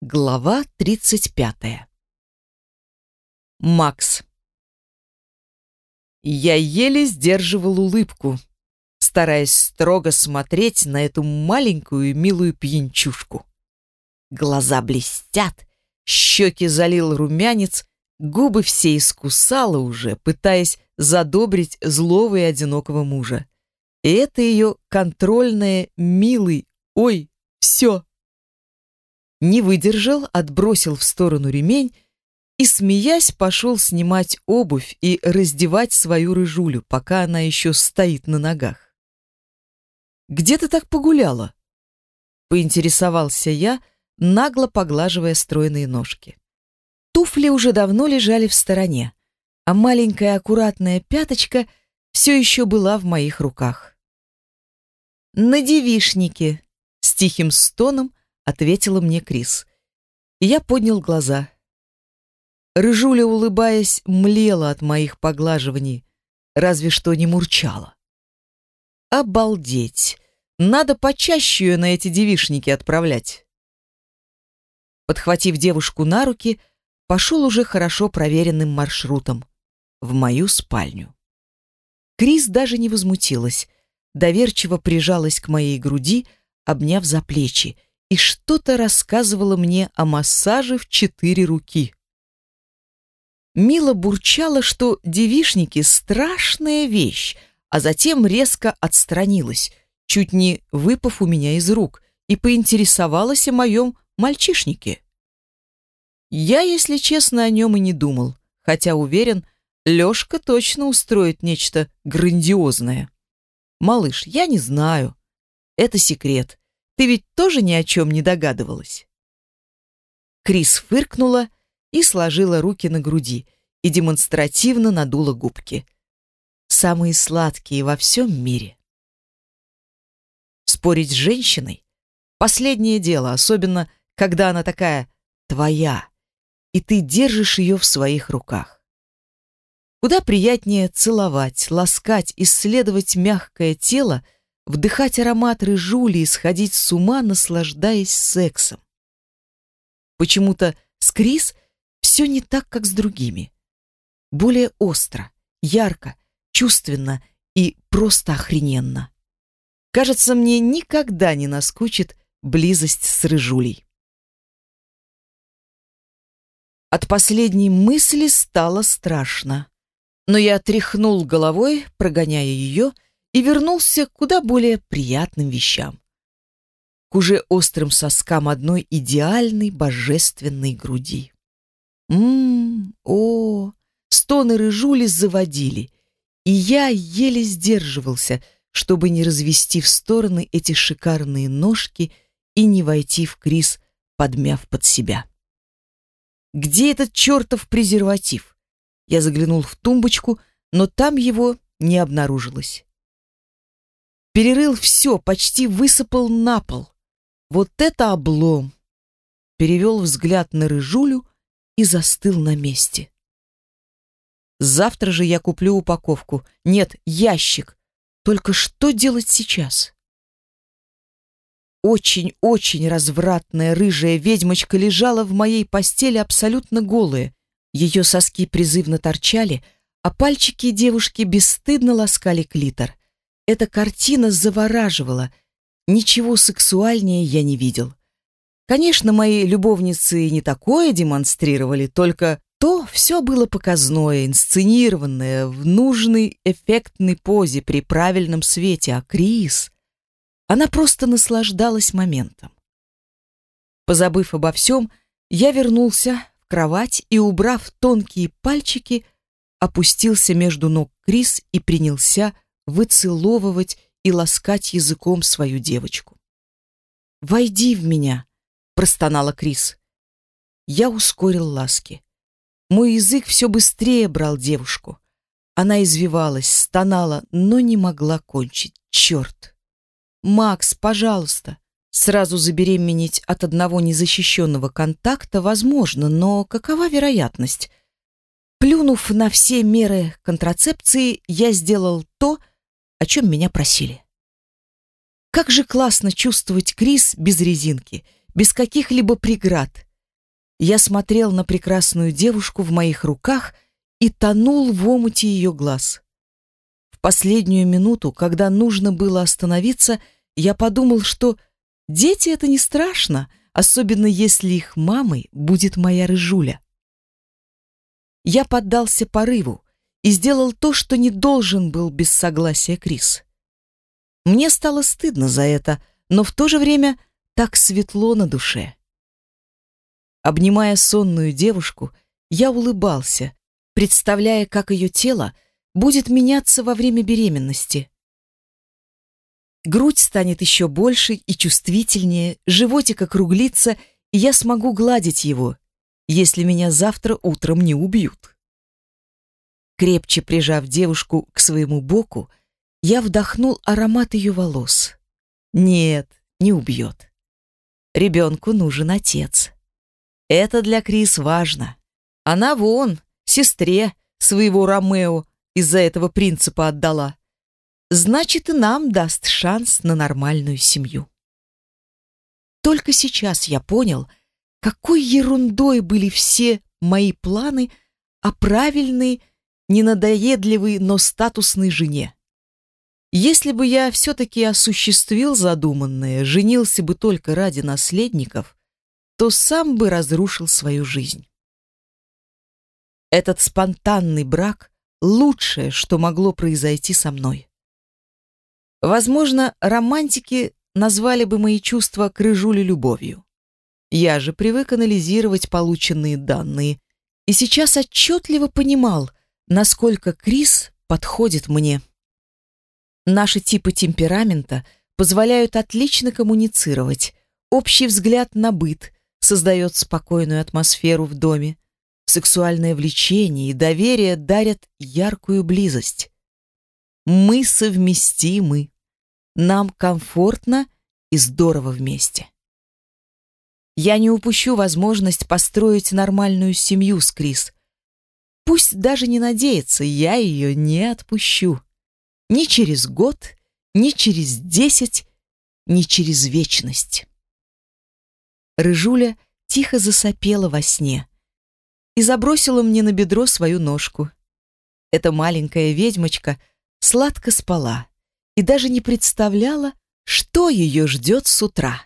Глава 35. Макс. Я еле сдерживал улыбку, стараясь строго смотреть на эту маленькую милую пьянчушку. Глаза блестят, щеки залил румянец, губы все искусала уже, пытаясь задобрить злого и одинокого мужа. И это ее контрольное «милый», «ой, все», не выдержал, отбросил в сторону ремень и, смеясь, пошел снимать обувь и раздевать свою рыжулю, пока она еще стоит на ногах. «Где ты так погуляла?» — поинтересовался я, нагло поглаживая стройные ножки. Туфли уже давно лежали в стороне, а маленькая аккуратная пяточка все еще была в моих руках. «На девишнике!» — с тихим стоном ответила мне Крис. И я поднял глаза. Рыжуля, улыбаясь, млела от моих поглаживаний, разве что не мурчала. Обалдеть! Надо почаще ее на эти девишники отправлять. Подхватив девушку на руки, пошел уже хорошо проверенным маршрутом в мою спальню. Крис даже не возмутилась, доверчиво прижалась к моей груди, обняв за плечи, и что-то рассказывала мне о массаже в четыре руки. Мила бурчала, что девишники — страшная вещь, а затем резко отстранилась, чуть не выпав у меня из рук, и поинтересовалась о моем мальчишнике. Я, если честно, о нем и не думал, хотя уверен, Лешка точно устроит нечто грандиозное. Малыш, я не знаю. Это секрет. Ты ведь тоже ни о чем не догадывалась?» Крис фыркнула и сложила руки на груди и демонстративно надула губки. Самые сладкие во всем мире. Спорить с женщиной — последнее дело, особенно когда она такая «твоя», и ты держишь ее в своих руках. Куда приятнее целовать, ласкать, исследовать мягкое тело — вдыхать аромат рыжули и сходить с ума, наслаждаясь сексом. Почему-то с Крис все не так, как с другими. Более остро, ярко, чувственно и просто охрененно. Кажется, мне никогда не наскучит близость с рыжулей. От последней мысли стало страшно. Но я тряхнул головой, прогоняя ее, и вернулся к куда более приятным вещам. К уже острым соскам одной идеальной божественной груди. Мм, о, стоны рыжули заводили, и я еле сдерживался, чтобы не развести в стороны эти шикарные ножки и не войти в Крис, подмяв под себя. Где этот чертов презерватив? Я заглянул в тумбочку, но там его не обнаружилось. Перерыл все, почти высыпал на пол. Вот это облом! Перевел взгляд на рыжулю и застыл на месте. Завтра же я куплю упаковку. Нет, ящик. Только что делать сейчас? Очень-очень развратная рыжая ведьмочка лежала в моей постели абсолютно голая. Ее соски призывно торчали, а пальчики девушки бесстыдно ласкали клитор. Эта картина завораживала. Ничего сексуальнее я не видел. Конечно, мои любовницы не такое демонстрировали, только то все было показное, инсценированное, в нужной эффектной позе при правильном свете, а Крис... Она просто наслаждалась моментом. Позабыв обо всем, я вернулся в кровать и, убрав тонкие пальчики, опустился между ног Крис и принялся выцеловывать и ласкать языком свою девочку. «Войди в меня!» — простонала Крис. Я ускорил ласки. Мой язык все быстрее брал девушку. Она извивалась, стонала, но не могла кончить. Черт! «Макс, пожалуйста!» Сразу забеременеть от одного незащищенного контакта возможно, но какова вероятность? Плюнув на все меры контрацепции, я сделал то, о чем меня просили. Как же классно чувствовать Крис без резинки, без каких-либо преград. Я смотрел на прекрасную девушку в моих руках и тонул в омуте ее глаз. В последнюю минуту, когда нужно было остановиться, я подумал, что дети — это не страшно, особенно если их мамой будет моя рыжуля. Я поддался порыву и сделал то, что не должен был без согласия Крис. Мне стало стыдно за это, но в то же время так светло на душе. Обнимая сонную девушку, я улыбался, представляя, как ее тело будет меняться во время беременности. Грудь станет еще больше и чувствительнее, животик округлится, и я смогу гладить его, если меня завтра утром не убьют. Крепче прижав девушку к своему боку, я вдохнул аромат ее волос. Нет, не убьет. Ребенку нужен отец. Это для Крис важно. Она вон, сестре своего Ромео из-за этого принципа отдала. Значит, и нам даст шанс на нормальную семью. Только сейчас я понял, какой ерундой были все мои планы о правильной, ненадоедливой, но статусной жене. Если бы я все-таки осуществил задуманное, женился бы только ради наследников, то сам бы разрушил свою жизнь. Этот спонтанный брак — лучшее, что могло произойти со мной. Возможно, романтики назвали бы мои чувства к любовью. Я же привык анализировать полученные данные и сейчас отчетливо понимал, насколько Крис подходит мне. Наши типы темперамента позволяют отлично коммуницировать. Общий взгляд на быт создает спокойную атмосферу в доме. Сексуальное влечение и доверие дарят яркую близость. Мы совместимы. Нам комфортно и здорово вместе. Я не упущу возможность построить нормальную семью с Крис. Пусть даже не надеется, я ее не отпущу. Ни через год, ни через десять, ни через вечность. Рыжуля тихо засопела во сне и забросила мне на бедро свою ножку. Эта маленькая ведьмочка сладко спала и даже не представляла, что ее ждет с утра.